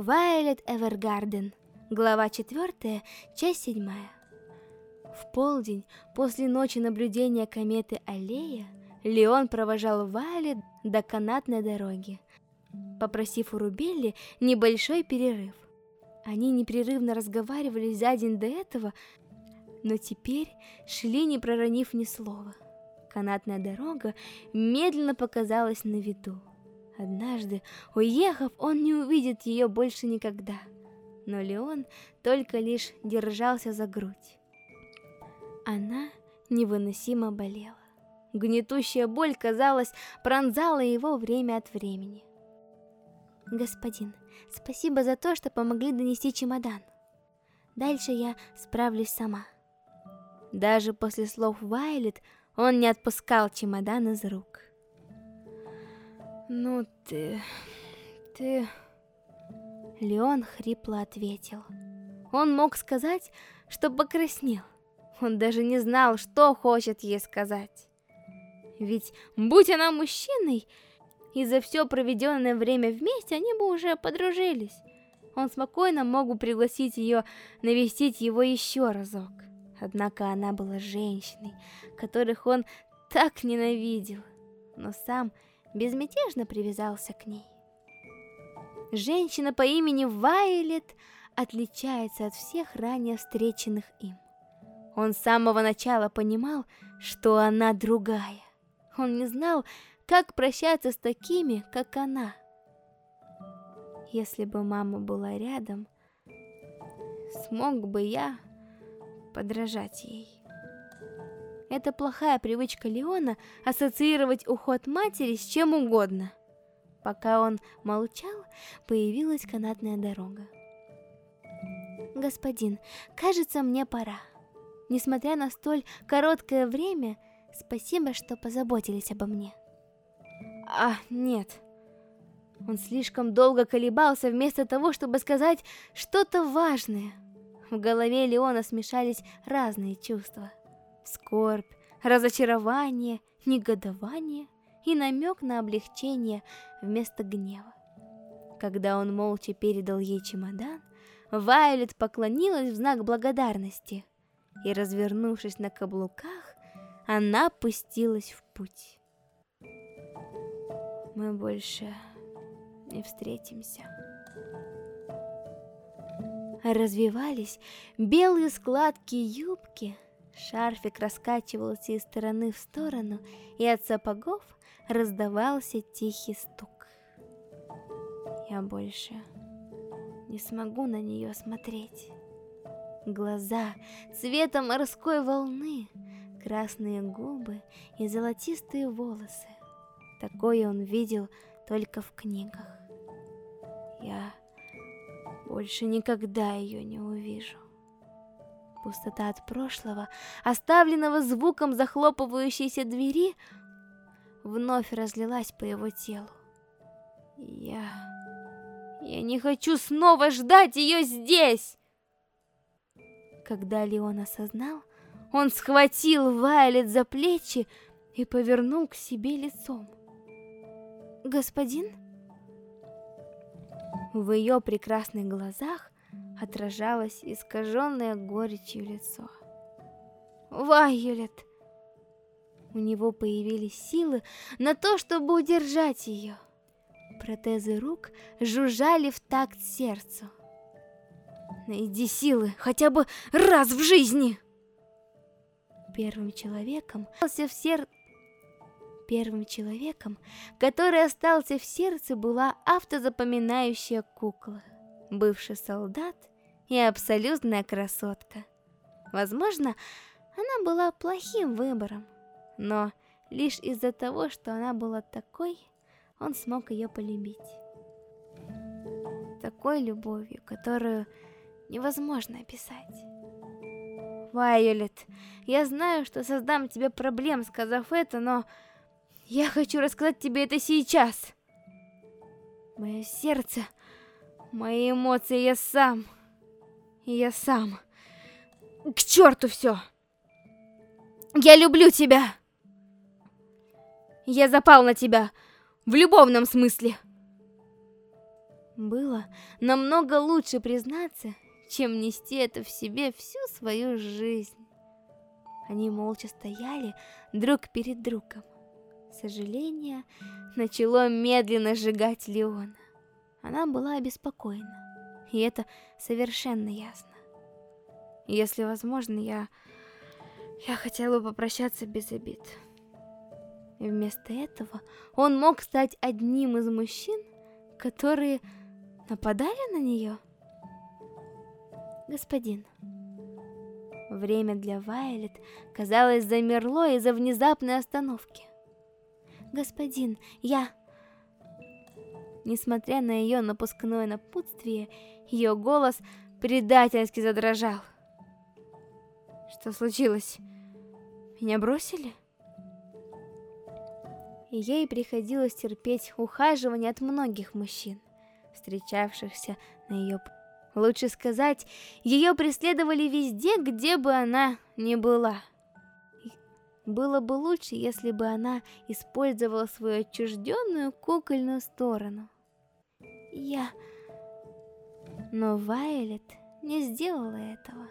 Вайолет Эвергарден. Глава 4, часть 7. В полдень, после ночи наблюдения кометы Аллея, Леон провожал Вайолет до канатной дороги, попросив у Рубелли небольшой перерыв. Они непрерывно разговаривали за день до этого, но теперь шли, не проронив ни слова. Канатная дорога медленно показалась на виду. Однажды, уехав, он не увидит ее больше никогда. Но Леон только лишь держался за грудь. Она невыносимо болела. Гнетущая боль, казалось, пронзала его время от времени. «Господин, спасибо за то, что помогли донести чемодан. Дальше я справлюсь сама». Даже после слов Вайлет он не отпускал чемодан из рук. «Ну ты... ты...» Леон хрипло ответил. Он мог сказать, что покраснел. Он даже не знал, что хочет ей сказать. Ведь, будь она мужчиной, и за все проведенное время вместе они бы уже подружились. Он спокойно мог бы пригласить ее навестить его еще разок. Однако она была женщиной, которых он так ненавидел, но сам безмятежно привязался к ней. Женщина по имени Вайлет отличается от всех ранее встреченных им. Он с самого начала понимал, что она другая. Он не знал, как прощаться с такими, как она. Если бы мама была рядом, смог бы я подражать ей. Это плохая привычка Леона ассоциировать уход матери с чем угодно. Пока он молчал, появилась канатная дорога. «Господин, кажется, мне пора. Несмотря на столь короткое время, спасибо, что позаботились обо мне». «А, нет». Он слишком долго колебался вместо того, чтобы сказать что-то важное. В голове Леона смешались разные чувства. Скорбь, разочарование, негодование и намек на облегчение вместо гнева. Когда он молча передал ей чемодан, Вайлет поклонилась в знак благодарности, и, развернувшись на каблуках, она пустилась в путь. Мы больше не встретимся развивались белые складки юбки, шарфик раскачивался из стороны в сторону, и от сапогов раздавался тихий стук. Я больше не смогу на нее смотреть. Глаза цвета морской волны, красные губы и золотистые волосы. Такое он видел только в книгах. Я больше никогда ее не увижу. Пустота от прошлого, оставленного звуком захлопывающейся двери, вновь разлилась по его телу. Я... Я не хочу снова ждать ее здесь! Когда Леон осознал, он схватил Вайлет за плечи и повернул к себе лицом. «Господин?» В ее прекрасных глазах отражалось искаженное горечью лицо. «Вайолет!» У него появились силы на то, чтобы удержать ее. Протезы рук жужжали в такт сердцу. Найди силы хотя бы раз в жизни! Первым человеком в сердце Первым человеком, который остался в сердце, была автозапоминающая кукла, бывший солдат и абсолютная красотка. Возможно, она была плохим выбором, но лишь из-за того, что она была такой, он смог ее полюбить. Такой любовью, которую невозможно описать. Вайолет, я знаю, что создам тебе проблем, сказав это, но я хочу рассказать тебе это сейчас. Мое сердце, мои эмоции, я сам. Я сам. К черту все. Я люблю тебя. Я запал на тебя в любовном смысле. Было намного лучше признаться, чем нести это в себе всю свою жизнь. Они молча стояли друг перед другом. Сожаление начало медленно сжигать Леона. Она была обеспокоена, и это совершенно ясно. Если возможно, я... я хотела бы попрощаться без обид. И вместо этого он мог стать одним из мужчин, которые нападали на нее? Господин. Время для Вайлет, казалось, замерло из-за внезапной остановки. Господин, я... Несмотря на ее напускное напутствие, ее голос предательски задрожал. Что случилось? Меня бросили? Ей приходилось терпеть ухаживание от многих мужчин, встречавшихся на ее. Лучше сказать, ее преследовали везде, где бы она ни была. Было бы лучше, если бы она использовала свою отчужденную кукольную сторону. Я... Но Вайлет не сделала этого.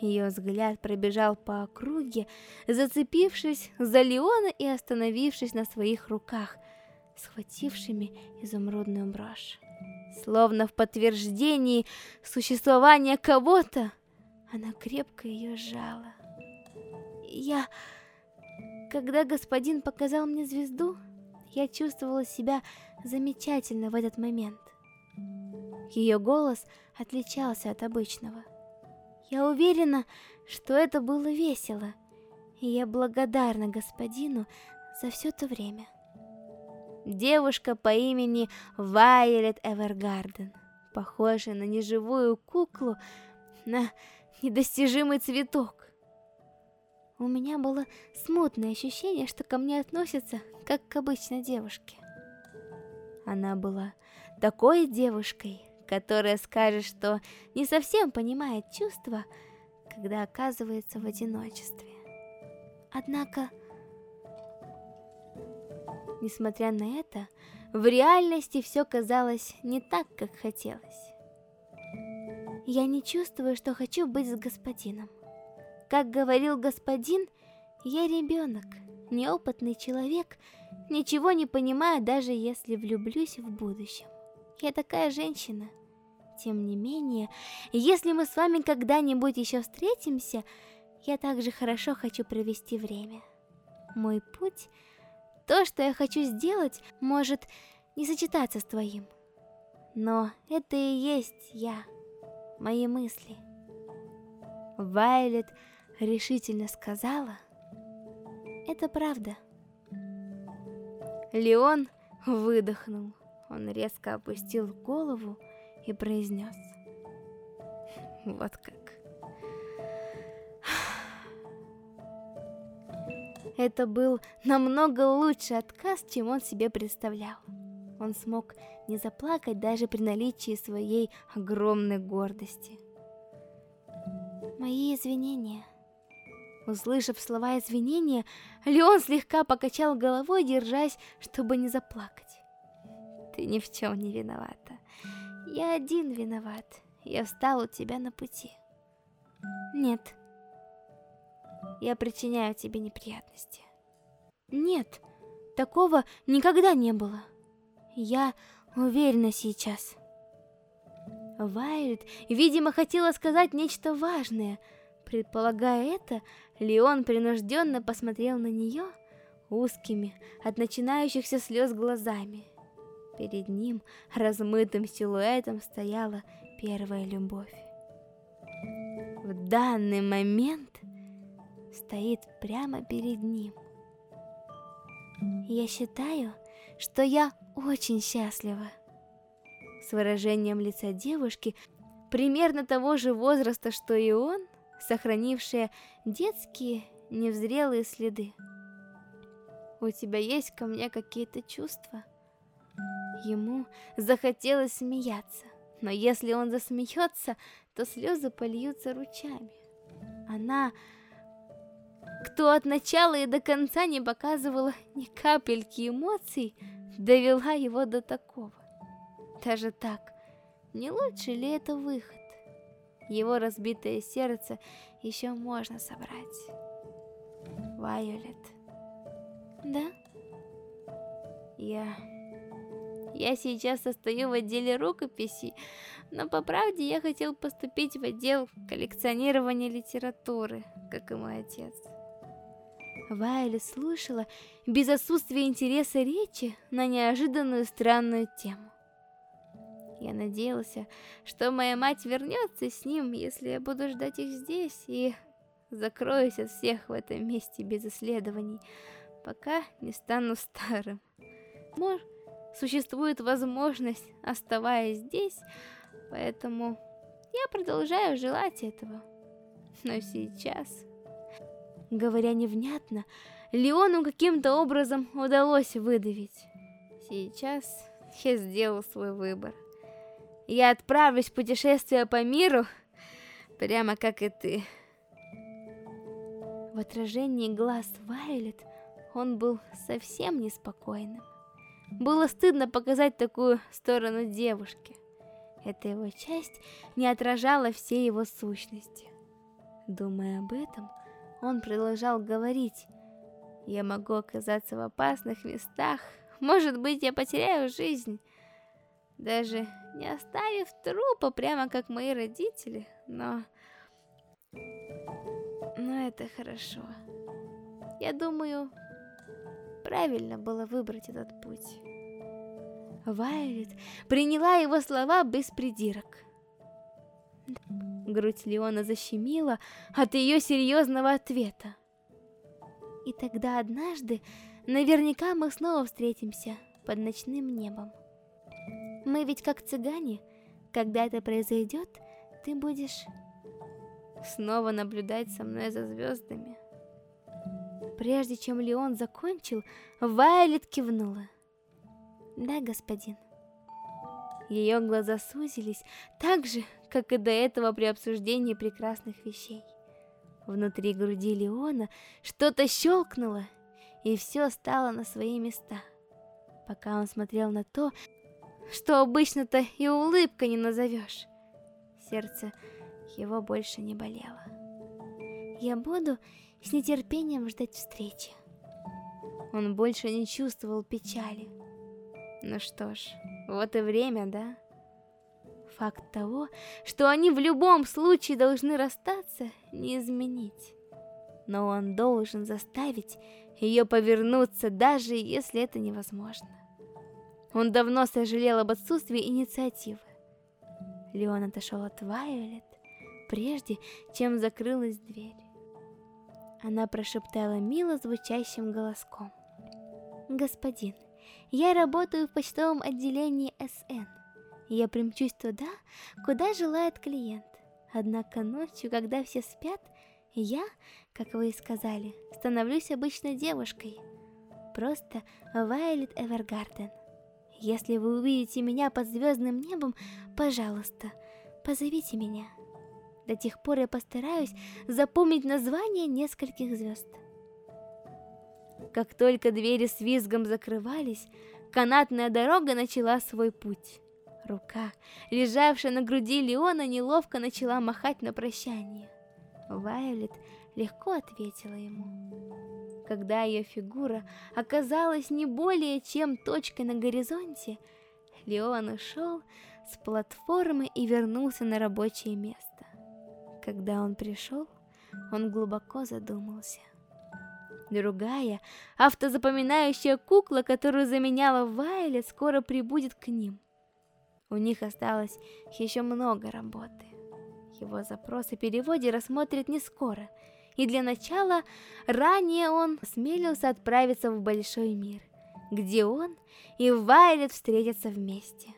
Ее взгляд пробежал по округе, зацепившись за Леона и остановившись на своих руках, схватившими изумрудную брошь. Словно в подтверждении существования кого-то, она крепко ее сжала. Я... Когда господин показал мне звезду, я чувствовала себя замечательно в этот момент. Ее голос отличался от обычного. Я уверена, что это было весело, и я благодарна господину за все то время. Девушка по имени Вайолет Эвергарден, похожая на неживую куклу, на недостижимый цветок. У меня было смутное ощущение, что ко мне относятся как к обычной девушке. Она была такой девушкой, которая скажет, что не совсем понимает чувства, когда оказывается в одиночестве. Однако, несмотря на это, в реальности все казалось не так, как хотелось. Я не чувствую, что хочу быть с господином. Как говорил господин, я ребенок, неопытный человек, ничего не понимаю, даже если влюблюсь в будущем. Я такая женщина – тем не менее, если мы с вами когда-нибудь еще встретимся, я также хорошо хочу провести время. Мой путь, то, что я хочу сделать, может не сочетаться с твоим. Но это и есть я, мои мысли. Вайлет решительно сказала, это правда. Леон выдохнул. Он резко опустил голову и произнес. Вот как. Это был намного лучший отказ, чем он себе представлял. Он смог не заплакать даже при наличии своей огромной гордости. Мои извинения. Услышав слова извинения, Леон слегка покачал головой, держась, чтобы не заплакать. Ты ни в чем не виновата. Я один виноват. Я встал у тебя на пути. Нет. Я причиняю тебе неприятности. Нет, такого никогда не было. Я уверена сейчас. Вайлет, видимо, хотела сказать нечто важное. Предполагая это, Леон принужденно посмотрел на нее узкими, от начинающихся слез глазами. Перед ним размытым силуэтом стояла первая любовь. В данный момент стоит прямо перед ним. Я считаю, что я очень счастлива. С выражением лица девушки, примерно того же возраста, что и он, сохранившая детские невзрелые следы. У тебя есть ко мне какие-то чувства? Ему захотелось смеяться, но если он засмеется, то слезы польются ручами. Она, кто от начала и до конца не показывала ни капельки эмоций, довела его до такого. Даже так, не лучше ли это выход? Его разбитое сердце еще можно собрать. Вайолет. Да? Я... Я сейчас состою в отделе рукописей, но по правде я хотел поступить в отдел коллекционирования литературы, как и мой отец. Вайли слушала без отсутствия интереса речи на неожиданную странную тему. Я надеялся, что моя мать вернется с ним, если я буду ждать их здесь, и закроюсь от всех в этом месте без исследований, пока не стану старым. Может, существует возможность, оставаясь здесь, поэтому я продолжаю желать этого. Но сейчас... Говоря невнятно, Леону каким-то образом удалось выдавить. Сейчас я сделал свой выбор. Я отправлюсь в путешествие по миру, прямо как и ты. В отражении глаз Вайлет он был совсем неспокойным. Было стыдно показать такую сторону девушке. Эта его часть не отражала всей его сущности. Думая об этом, он продолжал говорить. «Я могу оказаться в опасных местах. Может быть, я потеряю жизнь. Даже не оставив трупа, прямо как мои родители. Но... Но это хорошо. Я думаю, правильно было выбрать этот путь». Вайлет приняла его слова без придирок. Грудь Леона защемила от ее серьезного ответа. И тогда однажды наверняка мы снова встретимся под ночным небом. Мы ведь как цыгане, когда это произойдет, ты будешь снова наблюдать со мной за звездами. Прежде чем Леон закончил, Вайлет кивнула. Да, господин. Ее глаза сузились так же, как и до этого при обсуждении прекрасных вещей. Внутри груди Леона что-то щелкнуло, и все стало на свои места. Пока он смотрел на то, что обычно-то и улыбка не назовешь. Сердце его больше не болело. Я буду с нетерпением ждать встречи. Он больше не чувствовал печали. Ну что ж, вот и время, да? Факт того, что они в любом случае должны расстаться, не изменить. Но он должен заставить ее повернуться, даже если это невозможно. Он давно сожалел об отсутствии инициативы. Леон отошел от Вайолет, прежде чем закрылась дверь. Она прошептала мило звучащим голоском. «Господин, я работаю в почтовом отделении СН. Я примчусь туда, куда желает клиент. Однако ночью, когда все спят, я, как вы и сказали, становлюсь обычной девушкой. Просто Вайлет Эвергарден. Если вы увидите меня под звездным небом, пожалуйста, позовите меня. До тех пор я постараюсь запомнить название нескольких звезд. Как только двери с визгом закрывались, канатная дорога начала свой путь. Рука, лежавшая на груди Леона, неловко начала махать на прощание. Вайолет легко ответила ему. Когда ее фигура оказалась не более чем точкой на горизонте, Леон ушел с платформы и вернулся на рабочее место. Когда он пришел, он глубоко задумался. Другая, автозапоминающая кукла, которую заменяла Вайлет, скоро прибудет к ним. У них осталось еще много работы. Его запрос о переводе рассмотрят не скоро, и для начала ранее он осмелился отправиться в большой мир, где он и Вайлет встретятся вместе,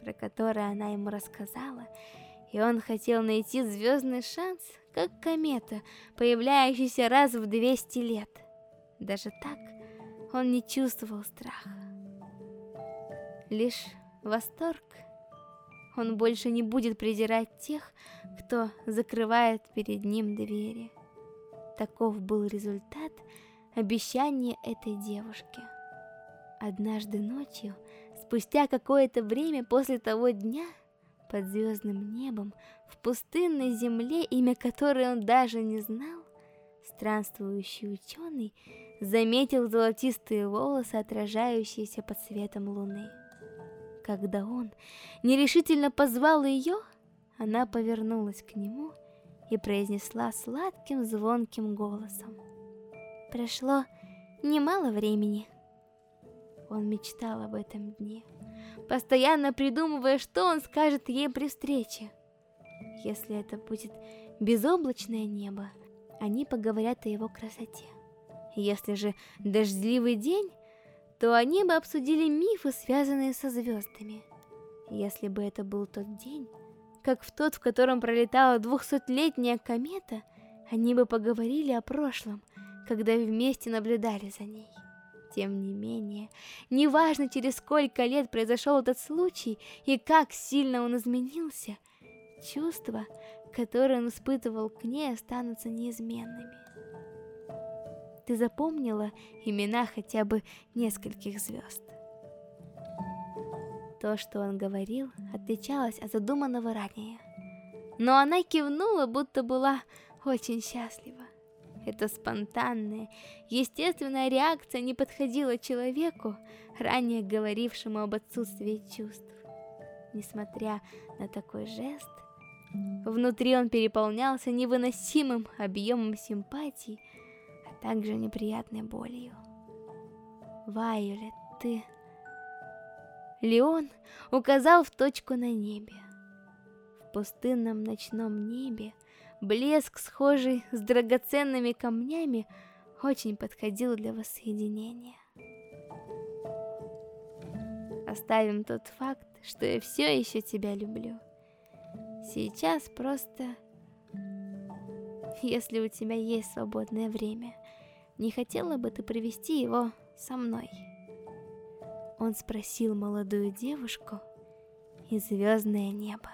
про который она ему рассказала, и он хотел найти звездный шанс, как комета, появляющийся раз в 200 лет. Даже так он не чувствовал страха. Лишь восторг. Он больше не будет презирать тех, кто закрывает перед ним двери. Таков был результат обещания этой девушки. Однажды ночью, спустя какое-то время после того дня, под звездным небом, в пустынной земле, имя которой он даже не знал, странствующий ученый заметил золотистые волосы, отражающиеся под светом луны. Когда он нерешительно позвал ее, она повернулась к нему и произнесла сладким звонким голосом. Прошло немало времени. Он мечтал об этом дне, постоянно придумывая, что он скажет ей при встрече. Если это будет безоблачное небо, они поговорят о его красоте. Если же дождливый день, то они бы обсудили мифы, связанные со звездами. Если бы это был тот день, как в тот, в котором пролетала двухсотлетняя комета, они бы поговорили о прошлом, когда вместе наблюдали за ней. Тем не менее, неважно, через сколько лет произошел этот случай и как сильно он изменился, чувства, которые он испытывал к ней, останутся неизменными. Ты запомнила имена хотя бы нескольких звезд? То, что он говорил, отличалось от задуманного ранее. Но она кивнула, будто была очень счастлива. Эта спонтанная, естественная реакция не подходила человеку, ранее говорившему об отсутствии чувств. Несмотря на такой жест, внутри он переполнялся невыносимым объемом симпатии, а также неприятной болью. Вайолет, ты... Леон указал в точку на небе. В пустынном ночном небе блеск, схожий с драгоценными камнями, очень подходил для воссоединения. Оставим тот факт, что я все еще тебя люблю. Сейчас просто... Если у тебя есть свободное время, не хотела бы ты провести его со мной? Он спросил молодую девушку, и звездное небо